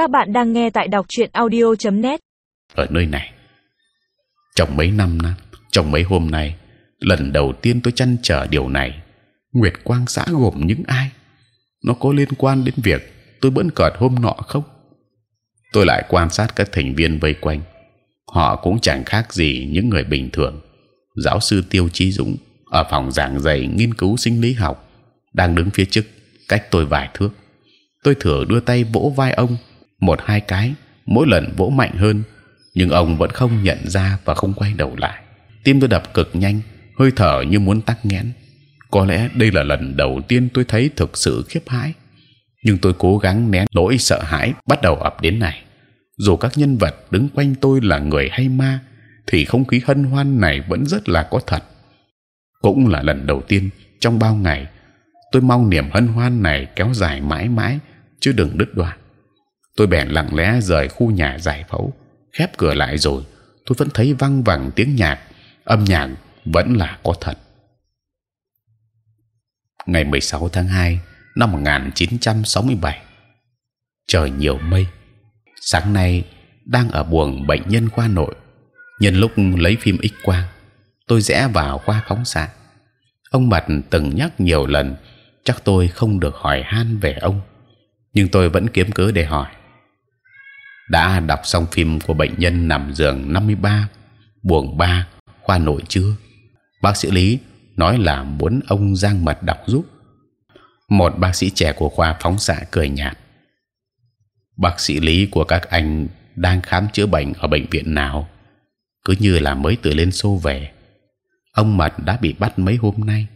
Các bạn đang nghe tại đọc truyện audio.net. ở nơi này. Trong mấy năm nay, trong mấy hôm nay, lần đầu tiên tôi chăn trở điều này. Nguyệt Quang xã gồm những ai? Nó có liên quan đến việc tôi bỡn cợt hôm nọ không? Tôi lại quan sát các thành viên vây quanh. Họ cũng chẳng khác gì những người bình thường. Giáo sư Tiêu Chí Dũng ở phòng giảng dạy nghiên cứu sinh lý học đang đứng phía trước, cách tôi vài thước. Tôi thử đưa tay vỗ vai ông một hai cái, mỗi lần vỗ mạnh hơn, nhưng ông vẫn không nhận ra và không quay đầu lại. Tim tôi đập cực nhanh, hơi thở như muốn tắc nghẽn. Có lẽ đây là lần đầu tiên tôi thấy thực sự khiếp hãi, nhưng tôi cố gắng nén nỗi sợ hãi bắt đầu ập đến này. Dù các nhân vật đứng quanh tôi là người hay ma, thì không khí hân hoan này vẫn rất là có thật. Cũng là lần đầu tiên trong bao ngày, tôi mong niềm hân hoan này kéo dài mãi mãi, chứ đừng đứt đoạn tôi bèn lặng lẽ rời khu nhà giải phẫu. Khép cửa lại rồi, tôi vẫn thấy văng vẳng tiếng nhạc, âm nhạc vẫn là có thật. Ngày 16 tháng 2 năm 1967 trời nhiều mây. Sáng nay đang ở buồng bệnh nhân khoa nội. Nhân lúc lấy phim x quang, tôi rẽ vào khoa phóng xạ. Ông mặt từng nhắc nhiều lần, chắc tôi không được hỏi han về ông, nhưng tôi vẫn kiếm cớ để hỏi đã đọc xong phim của bệnh nhân nằm giường 53 buồng 3 khoa nội chưa bác sĩ lý nói là muốn ông giang mật đọc giúp. Một bác sĩ trẻ của khoa phóng xạ cười nhạt. Bác sĩ lý của các anh đang khám chữa bệnh ở bệnh viện nào? Cứ như là mới từ lên xô về. Ông mật đã bị bắt mấy hôm nay?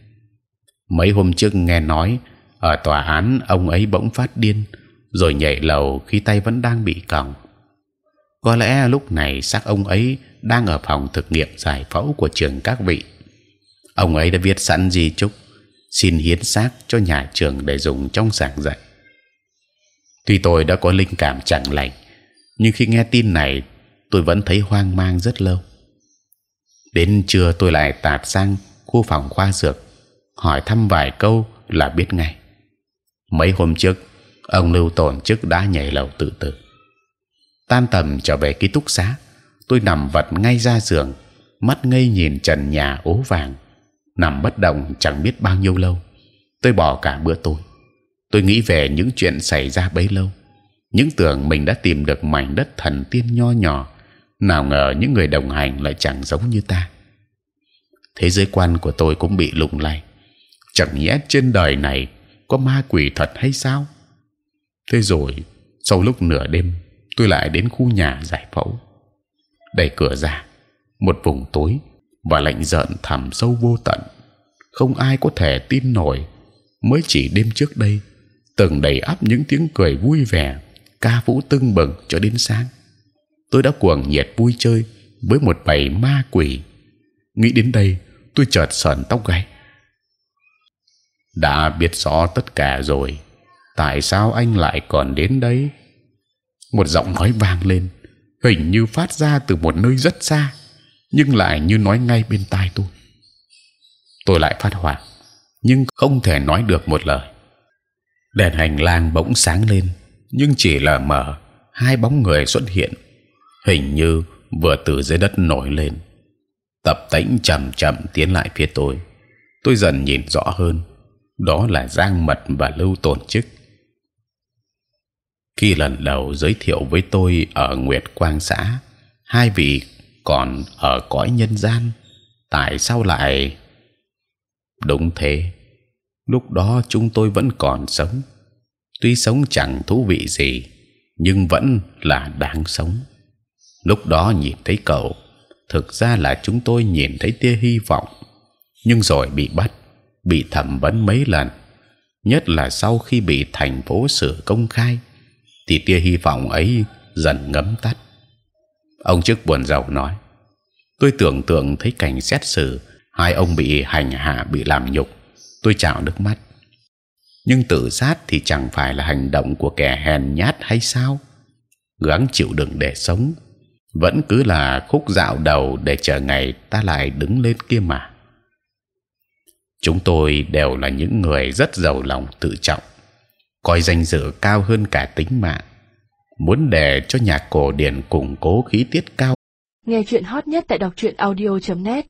Mấy hôm trước nghe nói, ở tòa án ông ấy bỗng phát điên, rồi nhảy lầu khi tay vẫn đang bị còng có lẽ lúc này xác ông ấy đang ở phòng thực nghiệm giải phẫu của trường các vị. Ông ấy đã viết sẵn di chúc, xin hiến xác cho nhà trường để dùng trong giảng dạy. Tuy tôi đã có linh cảm chẳng lành, nhưng khi nghe tin này, tôi vẫn thấy hoang mang rất lâu. Đến trưa tôi lại tạt sang khu phòng khoa dược, hỏi thăm vài câu là biết ngay. Mấy hôm trước, ông lưu tồn chức đã nhảy lầu tự tử tan tầm trở về ký túc xá. Tôi nằm vật ngay ra giường, mắt ngây nhìn trần nhà ố vàng, nằm bất động chẳng biết bao nhiêu lâu. Tôi bỏ cả bữa tối. Tôi nghĩ về những chuyện xảy ra bấy lâu. Những tưởng mình đã tìm được mảnh đất thần tiên nho nhỏ, nào ngờ những người đồng hành lại chẳng giống như ta. Thế giới quan của tôi cũng bị lung lay chẳng nhẽ trên đời này có ma quỷ thật hay sao? Thế rồi, sau lúc nửa đêm tôi lại đến khu nhà giải phẫu. Đẩy cửa ra, một vùng tối và lạnh giận thẳm sâu vô tận. Không ai có thể tin nổi. Mới chỉ đêm trước đây từng đầy ắp những tiếng cười vui vẻ, ca vũ tưng bừng cho đến sáng. Tôi đã cuồng nhiệt vui chơi với một bầy ma quỷ. Nghĩ đến đây, tôi chợt sờn tóc gáy. Đã biết rõ tất cả rồi, tại sao anh lại còn đến đây một giọng nói vang lên, hình như phát ra từ một nơi rất xa, nhưng lại như nói ngay bên tai tôi. Tôi lại phát hoảng, nhưng không thể nói được một lời. Đèn hành lang bỗng sáng lên, nhưng chỉ là mở. hai bóng người xuất hiện, hình như vừa từ dưới đất nổi lên. Tập tĩnh chậm chậm tiến lại phía tôi. Tôi dần nhìn rõ hơn, đó là giang mật và lưu tồn chức khi lần đầu giới thiệu với tôi ở Nguyệt Quang xã, hai vị còn ở cõi nhân gian, tại sao lại? Đúng thế, lúc đó chúng tôi vẫn còn sống, tuy sống chẳng thú vị gì, nhưng vẫn là đáng sống. Lúc đó nhìn thấy cậu, thực ra là chúng tôi nhìn thấy tia hy vọng, nhưng rồi bị bắt, bị thẩm vấn mấy lần, nhất là sau khi bị thành phố xử công khai thì tia hy vọng ấy dần ngấm tắt. Ông chức buồn rầu nói: Tôi tưởng tượng thấy cảnh xét xử hai ông bị hành hạ, bị làm nhục, tôi chào nước mắt. Nhưng tự sát thì chẳng phải là hành động của kẻ hèn nhát hay sao? gắng chịu đựng để sống, vẫn cứ là khúc dạo đầu để chờ ngày ta lại đứng lên kia mà. Chúng tôi đều là những người rất giàu lòng tự trọng coi danh dự cao hơn cả tính mạng, muốn để cho nhạc cổ điển củng cố khí tiết cao. Nghe chuyện hot nhất tại đọc truyện audio.net